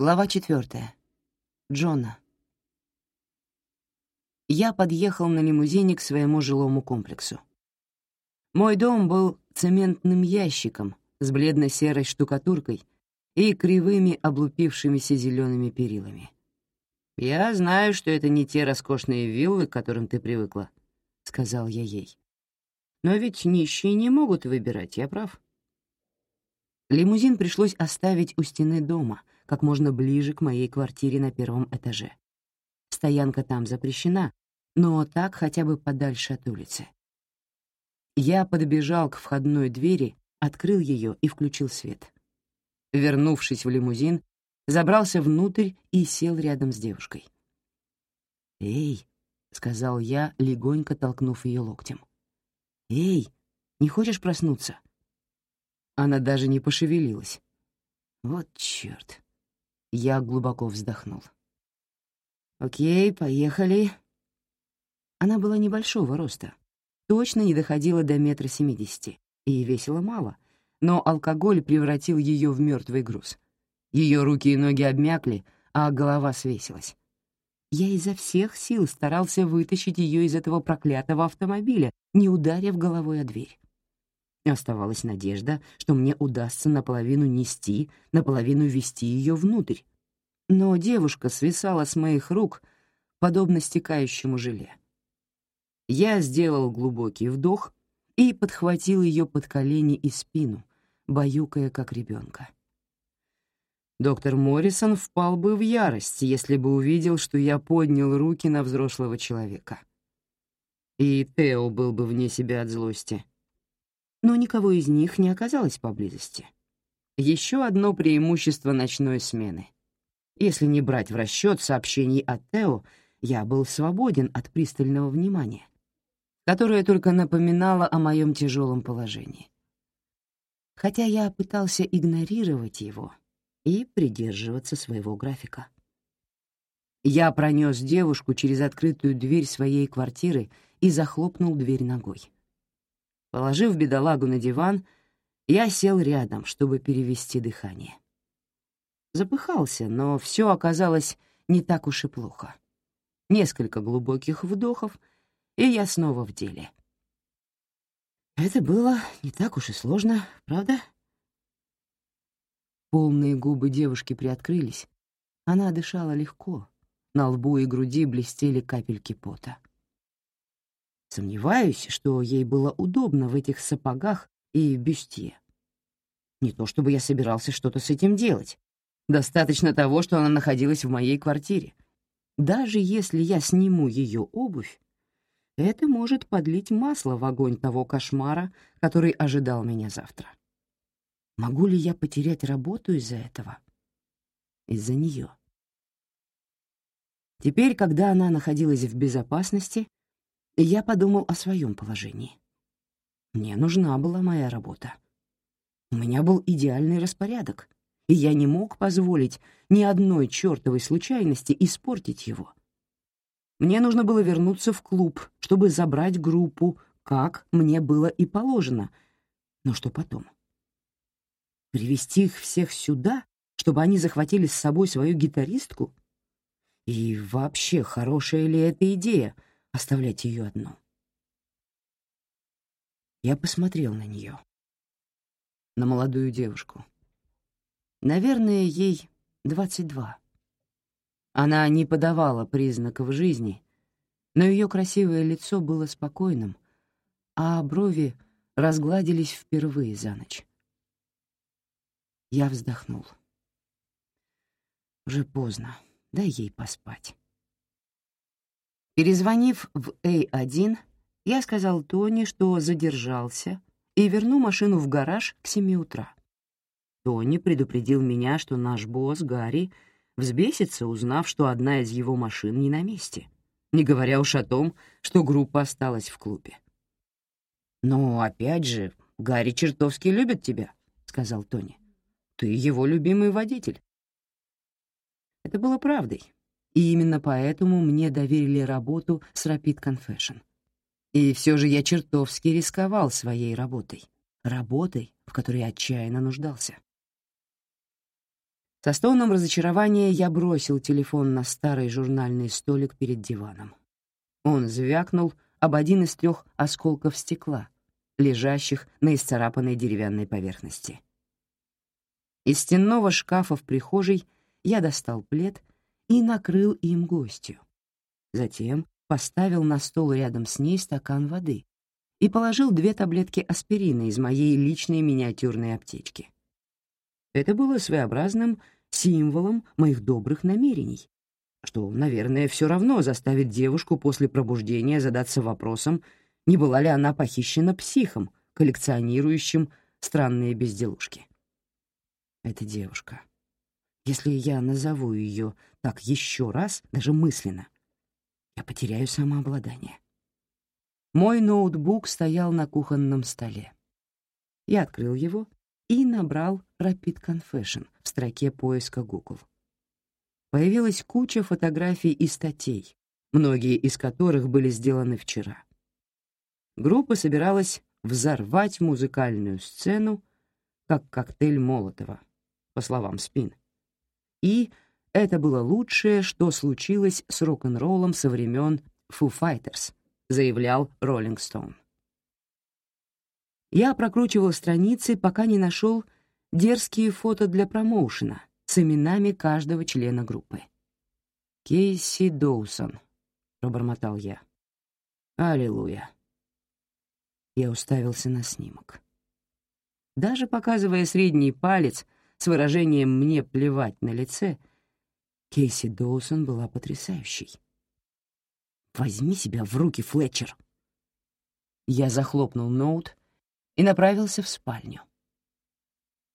Глава четвертая. Джона. Я подъехал на лимузине к своему жилому комплексу. Мой дом был цементным ящиком с бледно-серой штукатуркой и кривыми облупившимися зелеными перилами. «Я знаю, что это не те роскошные виллы, к которым ты привыкла», — сказал я ей. «Но ведь нищие не могут выбирать, я прав?» Лимузин пришлось оставить у стены дома — как можно ближе к моей квартире на первом этаже. Стоянка там запрещена, но так хотя бы подальше от улицы. Я подбежал к входной двери, открыл ее и включил свет. Вернувшись в лимузин, забрался внутрь и сел рядом с девушкой. «Эй», — сказал я, легонько толкнув ее локтем. «Эй, не хочешь проснуться?» Она даже не пошевелилась. Вот чёрт. Я глубоко вздохнул. «Окей, поехали». Она была небольшого роста, точно не доходила до метра семидесяти и весила мало, но алкоголь превратил ее в мертвый груз. Ее руки и ноги обмякли, а голова свесилась. Я изо всех сил старался вытащить ее из этого проклятого автомобиля, не ударив головой о дверь. Оставалась надежда, что мне удастся наполовину нести, наполовину вести ее внутрь. Но девушка свисала с моих рук, подобно стекающему желе. Я сделал глубокий вдох и подхватил ее под колени и спину, баюкая как ребенка. Доктор Моррисон впал бы в ярость, если бы увидел, что я поднял руки на взрослого человека. И Тео был бы вне себя от злости — но никого из них не оказалось поблизости. Еще одно преимущество ночной смены. Если не брать в расчет сообщений от Тео, я был свободен от пристального внимания, которое только напоминало о моем тяжелом положении. Хотя я пытался игнорировать его и придерживаться своего графика. Я пронес девушку через открытую дверь своей квартиры и захлопнул дверь ногой. Положив бедолагу на диван, я сел рядом, чтобы перевести дыхание. Запыхался, но все оказалось не так уж и плохо. Несколько глубоких вдохов, и я снова в деле. Это было не так уж и сложно, правда? Полные губы девушки приоткрылись. Она дышала легко. На лбу и груди блестели капельки пота. Сомневаюсь, что ей было удобно в этих сапогах и бюстье. Не то чтобы я собирался что-то с этим делать. Достаточно того, что она находилась в моей квартире. Даже если я сниму ее обувь, это может подлить масло в огонь того кошмара, который ожидал меня завтра. Могу ли я потерять работу из-за этого? Из-за нее. Теперь, когда она находилась в безопасности, я подумал о своем положении. Мне нужна была моя работа. У меня был идеальный распорядок, и я не мог позволить ни одной чертовой случайности испортить его. Мне нужно было вернуться в клуб, чтобы забрать группу, как мне было и положено. Но что потом? Привести их всех сюда, чтобы они захватили с собой свою гитаристку? И вообще, хорошая ли эта идея — оставлять ее одну. Я посмотрел на нее, на молодую девушку. Наверное, ей 22. Она не подавала признаков жизни, но ее красивое лицо было спокойным, а брови разгладились впервые за ночь. Я вздохнул. Уже поздно, дай ей поспать. Перезвонив в А1, я сказал Тони, что задержался, и верну машину в гараж к семи утра. Тони предупредил меня, что наш босс, Гарри, взбесится, узнав, что одна из его машин не на месте, не говоря уж о том, что группа осталась в клубе. «Но опять же, Гарри чертовски любит тебя», — сказал Тони. «Ты его любимый водитель». Это было правдой, и именно поэтому мне доверили работу с Rapid Confession. И все же я чертовски рисковал своей работой. Работой, в которой отчаянно нуждался. Со стоном разочарования я бросил телефон на старый журнальный столик перед диваном. Он звякнул об один из трех осколков стекла, лежащих на исцарапанной деревянной поверхности. Из стенного шкафа в прихожей я достал плед и накрыл им гостью. Затем поставил на стол рядом с ней стакан воды и положил две таблетки аспирина из моей личной миниатюрной аптечки. Это было своеобразным символом моих добрых намерений, что, наверное, все равно заставит девушку после пробуждения задаться вопросом, не была ли она похищена психом, коллекционирующим странные безделушки. Эта девушка. Если я назову ее так еще раз, даже мысленно, я потеряю самообладание. Мой ноутбук стоял на кухонном столе. Я открыл его и набрал Rapid Confession в строке поиска Google. Появилась куча фотографий и статей, многие из которых были сделаны вчера. Группа собиралась взорвать музыкальную сцену, как коктейль Молотова, по словам Спин. И это было лучшее, что случилось с рок-н-роллом со времен Foo Fighters, заявлял Роллинг Стоун. Я прокручивал страницы, пока не нашел дерзкие фото для промоушена с именами каждого члена группы. «Кейси Доусон», — пробормотал я. «Аллилуйя». Я уставился на снимок. Даже показывая средний палец с выражением «мне плевать» на лице, Кейси Доусон была потрясающей. «Возьми себя в руки, Флетчер!» Я захлопнул ноут и направился в спальню.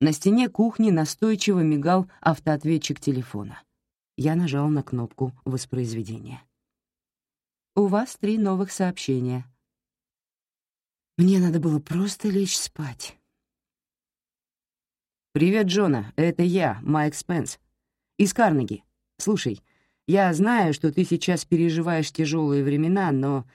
На стене кухни настойчиво мигал автоответчик телефона. Я нажал на кнопку воспроизведения. «У вас три новых сообщения». Мне надо было просто лечь спать. «Привет, Джона, это я, Майк Спенс. Из Карнеги. Слушай, я знаю, что ты сейчас переживаешь тяжелые времена, но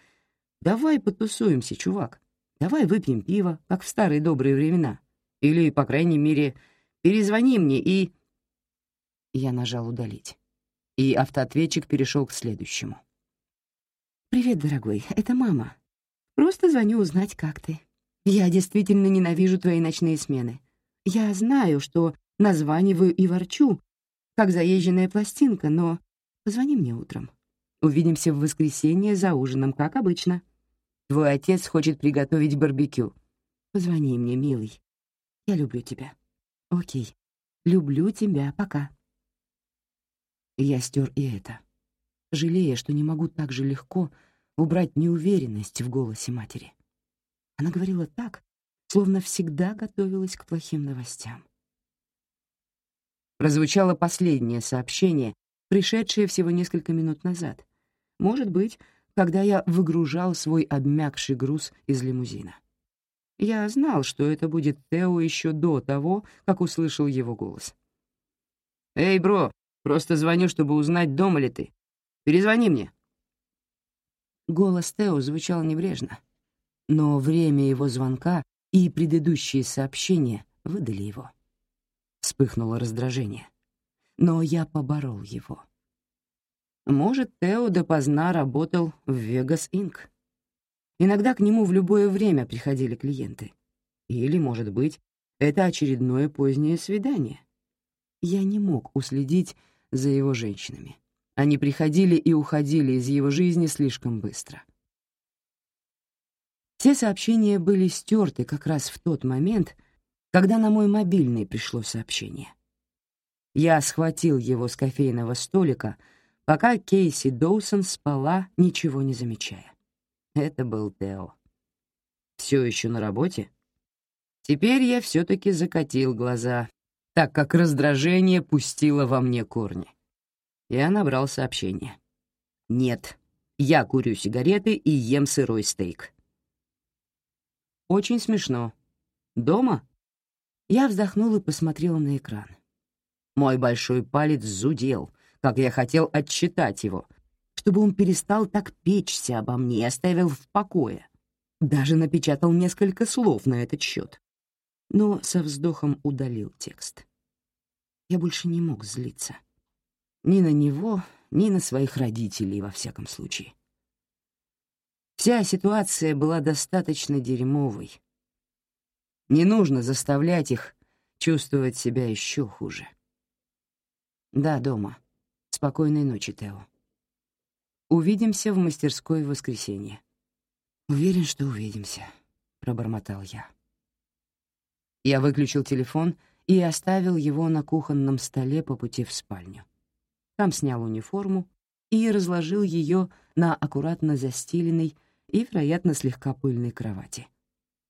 давай потусуемся, чувак. Давай выпьем пиво, как в старые добрые времена. Или, по крайней мере, перезвони мне и...» Я нажал «удалить», и автоответчик перешел к следующему. «Привет, дорогой, это мама. Просто звоню узнать, как ты. Я действительно ненавижу твои ночные смены. Я знаю, что названиваю и ворчу, как заезженная пластинка, но позвони мне утром. Увидимся в воскресенье за ужином, как обычно. Твой отец хочет приготовить барбекю. Позвони мне, милый. Я люблю тебя. Окей. Люблю тебя. Пока. Я стер и это, жалея, что не могу так же легко убрать неуверенность в голосе матери. Она говорила так, словно всегда готовилась к плохим новостям. Прозвучало последнее сообщение, пришедшее всего несколько минут назад. Может быть, когда я выгружал свой обмякший груз из лимузина. Я знал, что это будет Тео еще до того, как услышал его голос. «Эй, бро, просто звоню, чтобы узнать, дома ли ты. Перезвони мне». Голос Тео звучал небрежно, но время его звонка и предыдущие сообщения выдали его. Вспыхнуло раздражение, но я поборол его. Может, Тео допоздна работал в Вегас Инк. Иногда к нему в любое время приходили клиенты. Или, может быть, это очередное позднее свидание. Я не мог уследить за его женщинами. Они приходили и уходили из его жизни слишком быстро. Все сообщения были стерты как раз в тот момент, когда на мой мобильный пришло сообщение. Я схватил его с кофейного столика, пока Кейси Доусон спала, ничего не замечая. Это был Тео. Все еще на работе? Теперь я все-таки закатил глаза, так как раздражение пустило во мне корни. Я набрал сообщение. «Нет, я курю сигареты и ем сырой стейк». «Очень смешно. Дома?» Я вздохнул и посмотрел на экран. Мой большой палец зудел, как я хотел отчитать его — чтобы он перестал так печься обо мне и оставил в покое. Даже напечатал несколько слов на этот счет. Но со вздохом удалил текст. Я больше не мог злиться. Ни на него, ни на своих родителей, во всяком случае. Вся ситуация была достаточно дерьмовой. Не нужно заставлять их чувствовать себя еще хуже. Да, дома. Спокойной ночи, Тео. Увидимся в мастерской в воскресенье. Уверен, что увидимся, пробормотал я. Я выключил телефон и оставил его на кухонном столе по пути в спальню. Там снял униформу и разложил ее на аккуратно застеленной и, вероятно, слегка пыльной кровати.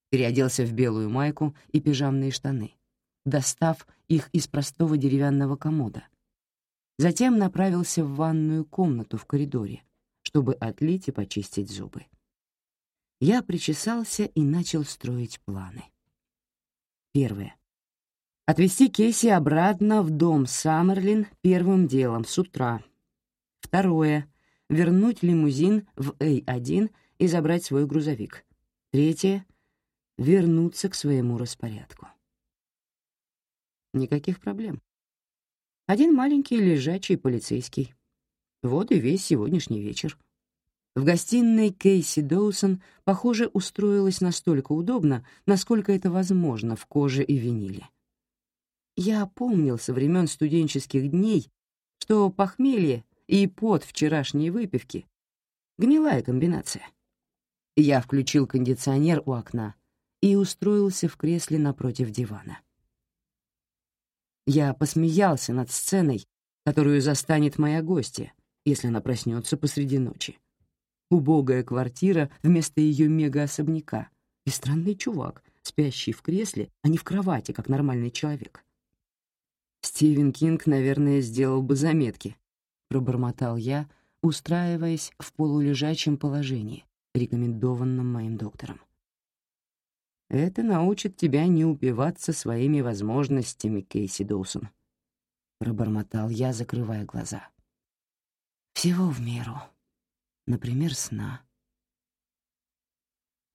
Переоделся в белую майку и пижамные штаны, достав их из простого деревянного комода. Затем направился в ванную комнату в коридоре, чтобы отлить и почистить зубы. Я причесался и начал строить планы. Первое. Отвезти Кейси обратно в дом Саммерлин первым делом с утра. Второе. Вернуть лимузин в А1 и забрать свой грузовик. Третье — вернуться к своему распорядку. Никаких проблем. Один маленький лежачий полицейский. Вот и весь сегодняшний вечер. В гостиной Кейси Доусон, похоже, устроилась настолько удобно, насколько это возможно в коже и виниле. Я помнил со времен студенческих дней, что похмелье и пот вчерашней выпивки — гнилая комбинация. Я включил кондиционер у окна и устроился в кресле напротив дивана. Я посмеялся над сценой, которую застанет моя гостья, если она проснется посреди ночи. Убогая квартира вместо ее мега-особняка и странный чувак, спящий в кресле, а не в кровати, как нормальный человек. Стивен Кинг, наверное, сделал бы заметки, пробормотал я, устраиваясь в полулежачем положении, рекомендованном моим доктором. Это научит тебя не упиваться своими возможностями, Кейси Доусон, пробормотал я, закрывая глаза. Всего в меру. Например, сна.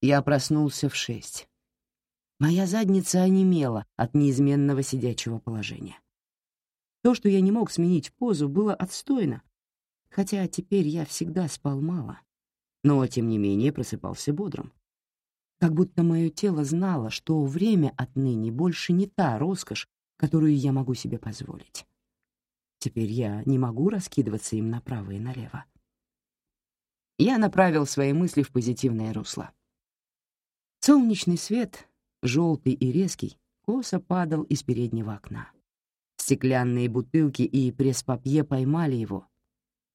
Я проснулся в шесть. Моя задница онемела от неизменного сидячего положения. То, что я не мог сменить позу, было отстойно, хотя теперь я всегда спал мало но, тем не менее, просыпался бодрым. Как будто мое тело знало, что время отныне больше не та роскошь, которую я могу себе позволить. Теперь я не могу раскидываться им направо и налево. Я направил свои мысли в позитивное русло. Солнечный свет, желтый и резкий, косо падал из переднего окна. Стеклянные бутылки и пресс-папье поймали его,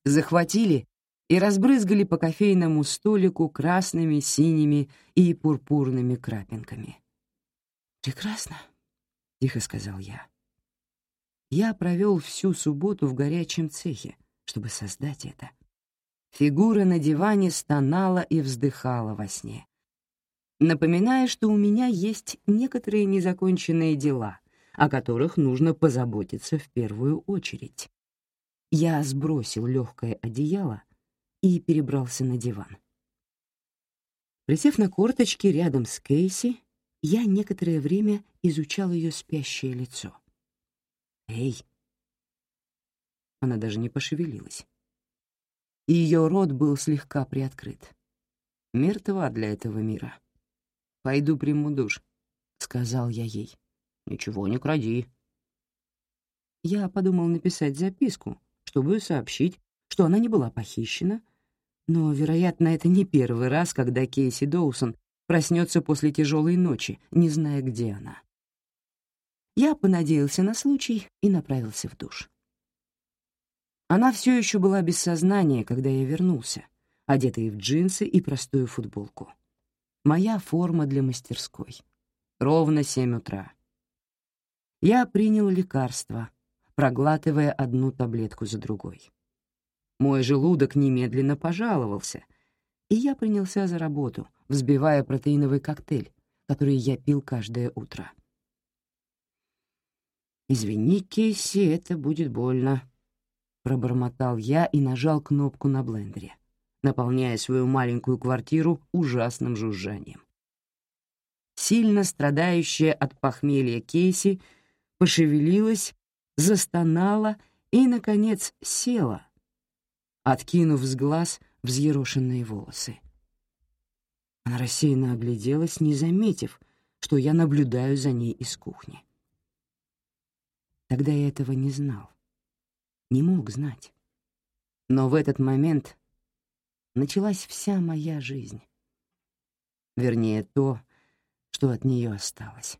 захватили и разбрызгали по кофейному столику красными, синими и пурпурными крапинками. «Прекрасно», — тихо сказал я. Я провел всю субботу в горячем цехе, чтобы создать это. Фигура на диване стонала и вздыхала во сне, напоминая, что у меня есть некоторые незаконченные дела, о которых нужно позаботиться в первую очередь. Я сбросил легкое одеяло и перебрался на диван. Присев на корточки рядом с Кейси, я некоторое время изучал ее спящее лицо. «Эй!» Она даже не пошевелилась. Ее рот был слегка приоткрыт. Мертва для этого мира. «Пойду приму душ», — сказал я ей. «Ничего не кради». Я подумал написать записку, чтобы сообщить, что она не была похищена, но, вероятно, это не первый раз, когда Кейси Доусон проснется после тяжелой ночи, не зная, где она. Я понадеялся на случай и направился в душ. Она все еще была без сознания, когда я вернулся, одетая в джинсы и простую футболку. Моя форма для мастерской. Ровно семь утра. Я принял лекарство, проглатывая одну таблетку за другой. Мой желудок немедленно пожаловался, и я принялся за работу, взбивая протеиновый коктейль, который я пил каждое утро. «Извини, Кейси, это будет больно», — пробормотал я и нажал кнопку на блендере, наполняя свою маленькую квартиру ужасным жужжанием. Сильно страдающая от похмелья Кейси пошевелилась, застонала и, наконец, села, откинув с глаз взъерошенные волосы. Она рассеянно огляделась, не заметив, что я наблюдаю за ней из кухни. Тогда я этого не знал, не мог знать. Но в этот момент началась вся моя жизнь. Вернее, то, что от нее осталось.